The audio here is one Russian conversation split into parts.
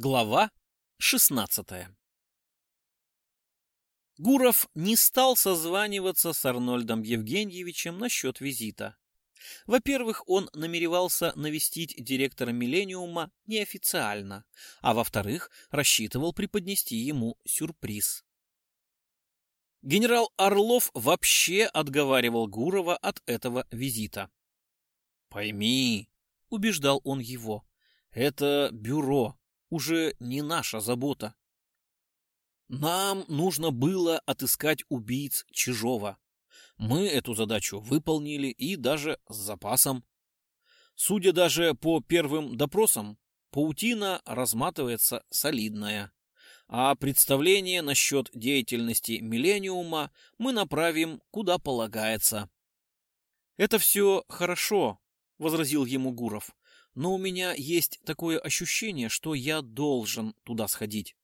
Глава 16 Гуров не стал созваниваться с Арнольдом Евгеньевичем насчет визита. Во-первых, он намеревался навестить директора «Миллениума» неофициально, а во-вторых, рассчитывал преподнести ему сюрприз. Генерал Орлов вообще отговаривал Гурова от этого визита. «Пойми», — убеждал он его, — «это бюро, уже не наша забота. Нам нужно было отыскать убийц Чижова. Мы эту задачу выполнили и даже с запасом. Судя даже по первым допросам, паутина разматывается солидная. А представление насчет деятельности «Миллениума» мы направим куда полагается. «Это все хорошо», — возразил ему Гуров но у меня есть такое ощущение, что я должен туда сходить.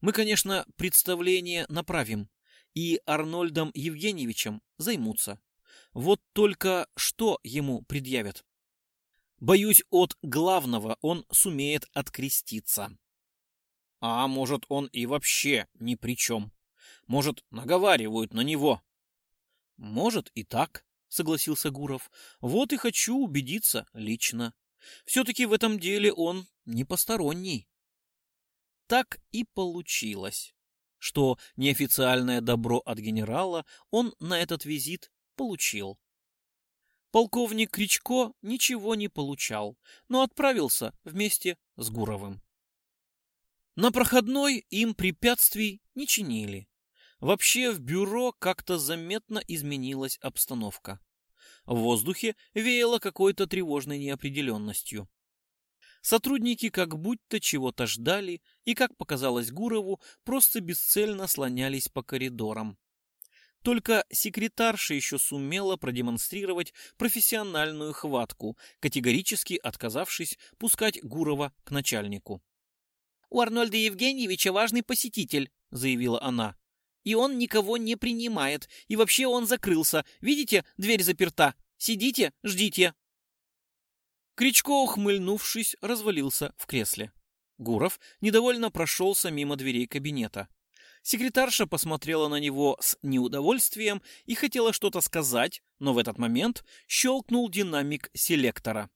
Мы, конечно, представление направим, и Арнольдом Евгеньевичем займутся. Вот только что ему предъявят. Боюсь, от главного он сумеет откреститься. А может, он и вообще ни при чем. Может, наговаривают на него. Может, и так, согласился Гуров. Вот и хочу убедиться лично. Все-таки в этом деле он не посторонний. Так и получилось, что неофициальное добро от генерала он на этот визит получил. Полковник Кричко ничего не получал, но отправился вместе с Гуровым. На проходной им препятствий не чинили. Вообще в бюро как-то заметно изменилась обстановка. В воздухе веяло какой-то тревожной неопределенностью. Сотрудники как будто чего-то ждали и, как показалось Гурову, просто бесцельно слонялись по коридорам. Только секретарша еще сумела продемонстрировать профессиональную хватку, категорически отказавшись пускать Гурова к начальнику. «У Арнольда Евгеньевича важный посетитель», — заявила она. И он никого не принимает. И вообще он закрылся. Видите, дверь заперта. Сидите, ждите. Кричко, ухмыльнувшись, развалился в кресле. Гуров недовольно прошелся мимо дверей кабинета. Секретарша посмотрела на него с неудовольствием и хотела что-то сказать, но в этот момент щелкнул динамик селектора.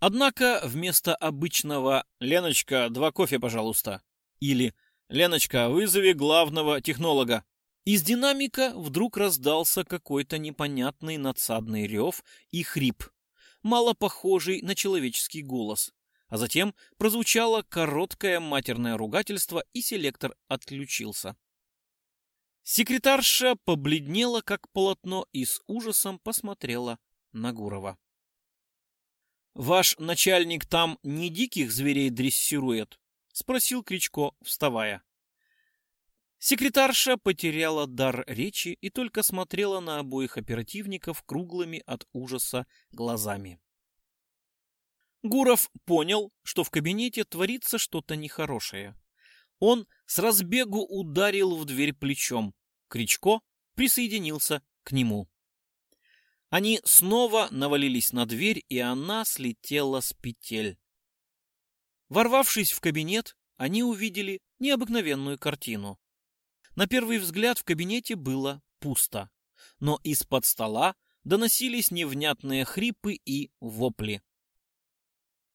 Однако вместо обычного «Леночка, два кофе, пожалуйста» или «Леночка, «Леночка, вызови главного технолога». Из динамика вдруг раздался какой-то непонятный надсадный рев и хрип, мало похожий на человеческий голос. А затем прозвучало короткое матерное ругательство, и селектор отключился. Секретарша побледнела, как полотно, и с ужасом посмотрела на Гурова. «Ваш начальник там не диких зверей дрессирует?» — спросил Кричко, вставая. Секретарша потеряла дар речи и только смотрела на обоих оперативников круглыми от ужаса глазами. Гуров понял, что в кабинете творится что-то нехорошее. Он с разбегу ударил в дверь плечом. Кричко присоединился к нему. Они снова навалились на дверь, и она слетела с петель. Ворвавшись в кабинет, они увидели необыкновенную картину. На первый взгляд в кабинете было пусто, но из-под стола доносились невнятные хрипы и вопли.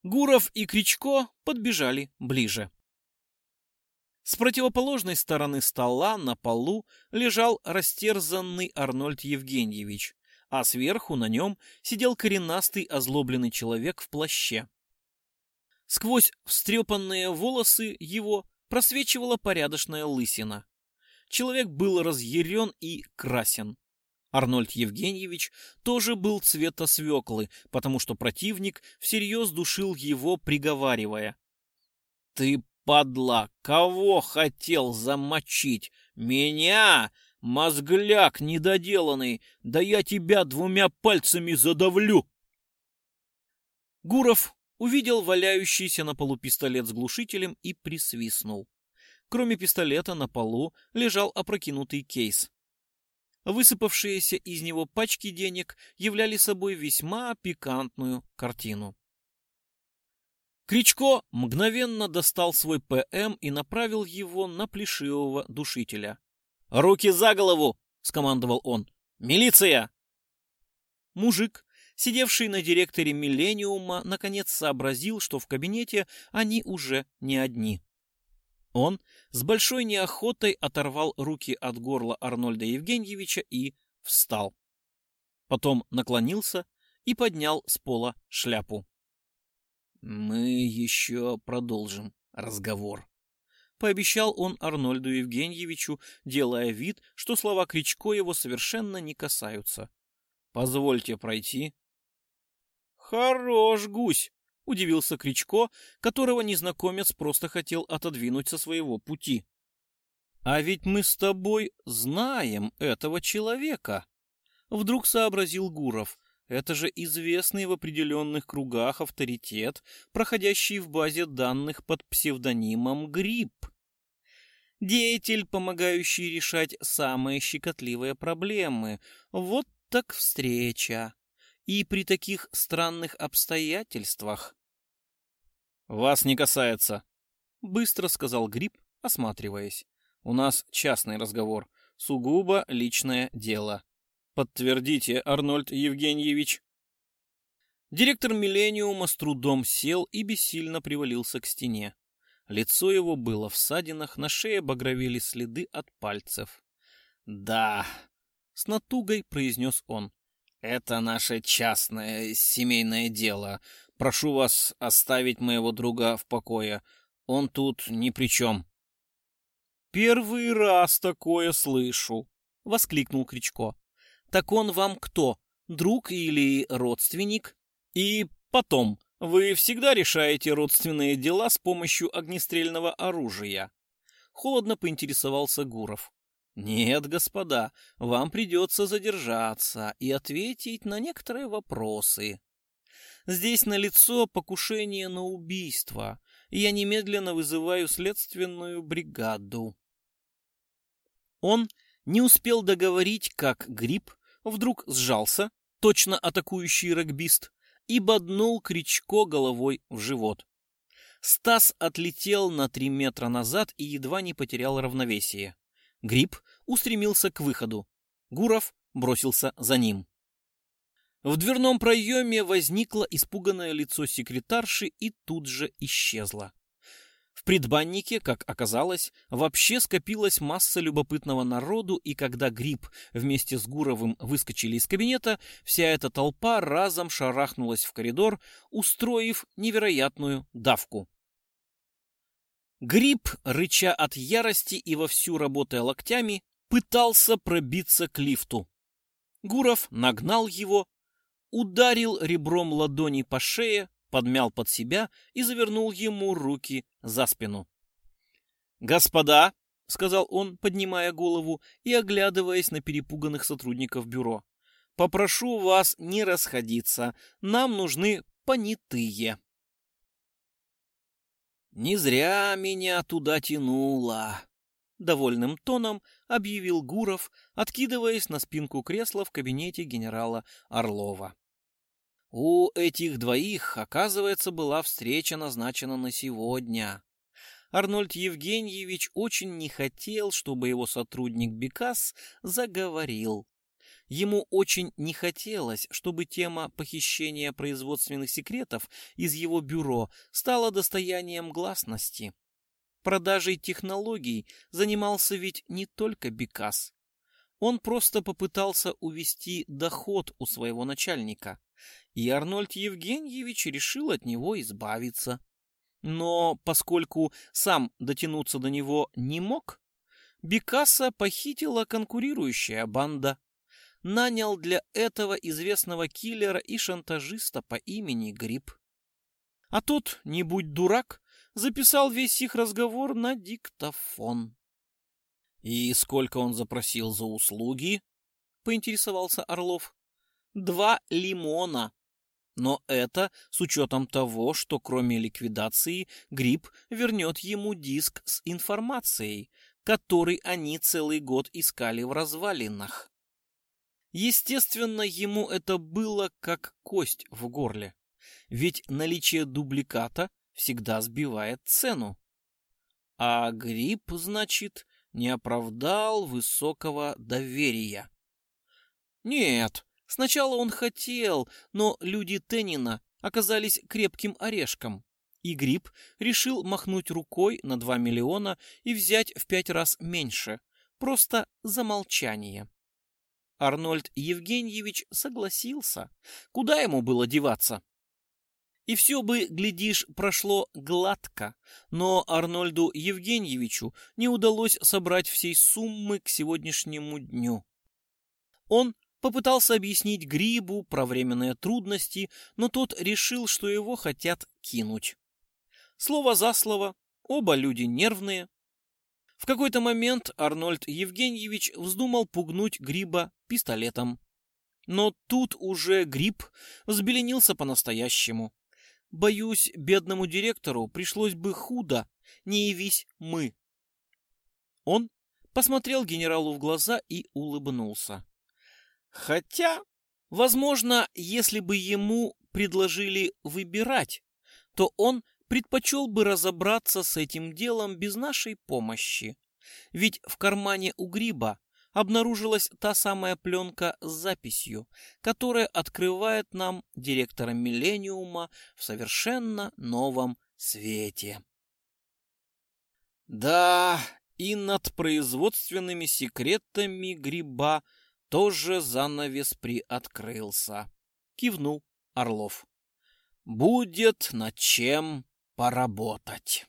Гуров и Кричко подбежали ближе. С противоположной стороны стола на полу лежал растерзанный Арнольд Евгеньевич, а сверху на нем сидел коренастый озлобленный человек в плаще. Сквозь встрепанные волосы его просвечивала порядочная лысина. Человек был разъярен и красен. Арнольд Евгеньевич тоже был цвета свеклы, потому что противник всерьез душил его, приговаривая. «Ты, падла, кого хотел замочить? Меня? Мозгляк недоделанный! Да я тебя двумя пальцами задавлю!» Гуров увидел валяющийся на полу пистолет с глушителем и присвистнул. Кроме пистолета на полу лежал опрокинутый кейс. Высыпавшиеся из него пачки денег являли собой весьма пикантную картину. Кричко мгновенно достал свой ПМ и направил его на плешивого душителя. «Руки за голову!» — скомандовал он. «Милиция!» Мужик Сидевший на директоре «Миллениума» наконец сообразил, что в кабинете они уже не одни. Он с большой неохотой оторвал руки от горла Арнольда Евгеньевича и встал. Потом наклонился и поднял с пола шляпу. «Мы еще продолжим разговор», — пообещал он Арнольду Евгеньевичу, делая вид, что слова Кричко его совершенно не касаются. «Позвольте пройти «Хорош гусь!» — удивился Кричко, которого незнакомец просто хотел отодвинуть со своего пути. «А ведь мы с тобой знаем этого человека!» Вдруг сообразил Гуров. «Это же известный в определенных кругах авторитет, проходящий в базе данных под псевдонимом Гриб. Деятель, помогающий решать самые щекотливые проблемы. Вот так встреча!» и при таких странных обстоятельствах. «Вас не касается», — быстро сказал Гриб, осматриваясь. «У нас частный разговор, сугубо личное дело. Подтвердите, Арнольд Евгеньевич». Директор «Миллениума» с трудом сел и бессильно привалился к стене. Лицо его было в садинах, на шее багровели следы от пальцев. «Да», — с натугой произнес он, «Это наше частное семейное дело. Прошу вас оставить моего друга в покое. Он тут ни при чем». «Первый раз такое слышу», — воскликнул Кричко. «Так он вам кто? Друг или родственник?» «И потом, вы всегда решаете родственные дела с помощью огнестрельного оружия?» Холодно поинтересовался Гуров. Нет, господа, вам придется задержаться и ответить на некоторые вопросы. Здесь налицо покушение на убийство, и я немедленно вызываю следственную бригаду. Он не успел договорить, как гриб вдруг сжался, точно атакующий регбист, и боднул Кричко головой в живот. Стас отлетел на три метра назад и едва не потерял равновесие. Гриб устремился к выходу. Гуров бросился за ним. В дверном проеме возникло испуганное лицо секретарши и тут же исчезло. В предбаннике, как оказалось, вообще скопилась масса любопытного народу, и когда Гриб вместе с Гуровым выскочили из кабинета, вся эта толпа разом шарахнулась в коридор, устроив невероятную давку. Гриб, рыча от ярости и вовсю работая локтями, пытался пробиться к лифту. Гуров нагнал его, ударил ребром ладони по шее, подмял под себя и завернул ему руки за спину. «Господа!» — сказал он, поднимая голову и оглядываясь на перепуганных сотрудников бюро. «Попрошу вас не расходиться. Нам нужны понятые». Не зря меня туда тянуло, довольным тоном объявил Гуров, откидываясь на спинку кресла в кабинете генерала Орлова. У этих двоих, оказывается, была встреча назначена на сегодня. Арнольд Евгеньевич очень не хотел, чтобы его сотрудник Бекас заговорил. Ему очень не хотелось, чтобы тема похищения производственных секретов из его бюро стала достоянием гласности. Продажей технологий занимался ведь не только Бекас. Он просто попытался увести доход у своего начальника, и Арнольд Евгеньевич решил от него избавиться. Но поскольку сам дотянуться до него не мог, Бекаса похитила конкурирующая банда нанял для этого известного киллера и шантажиста по имени Гриб. А тот, не будь дурак, записал весь их разговор на диктофон. «И сколько он запросил за услуги?» — поинтересовался Орлов. «Два лимона», но это с учетом того, что кроме ликвидации Гриб вернет ему диск с информацией, который они целый год искали в развалинах. Естественно, ему это было как кость в горле, ведь наличие дубликата всегда сбивает цену. А грипп, значит, не оправдал высокого доверия. Нет, сначала он хотел, но люди Теннина оказались крепким орешком, и грипп решил махнуть рукой на 2 миллиона и взять в пять раз меньше, просто за молчание. Арнольд Евгеньевич согласился. Куда ему было деваться? И все бы, глядишь, прошло гладко, но Арнольду Евгеньевичу не удалось собрать всей суммы к сегодняшнему дню. Он попытался объяснить Грибу про временные трудности, но тот решил, что его хотят кинуть. Слово за слово, оба люди нервные, в какой-то момент Арнольд Евгеньевич вздумал пугнуть гриба пистолетом. Но тут уже гриб взбеленился по-настоящему. Боюсь, бедному директору пришлось бы худо, не явись мы. Он посмотрел генералу в глаза и улыбнулся. Хотя, возможно, если бы ему предложили выбирать, то он предпочел бы разобраться с этим делом без нашей помощи. Ведь в кармане у гриба обнаружилась та самая пленка с записью, которая открывает нам директора «Миллениума» в совершенно новом свете. Да, и над производственными секретами гриба тоже занавес приоткрылся. Кивнул Орлов. Будет над чем поработать.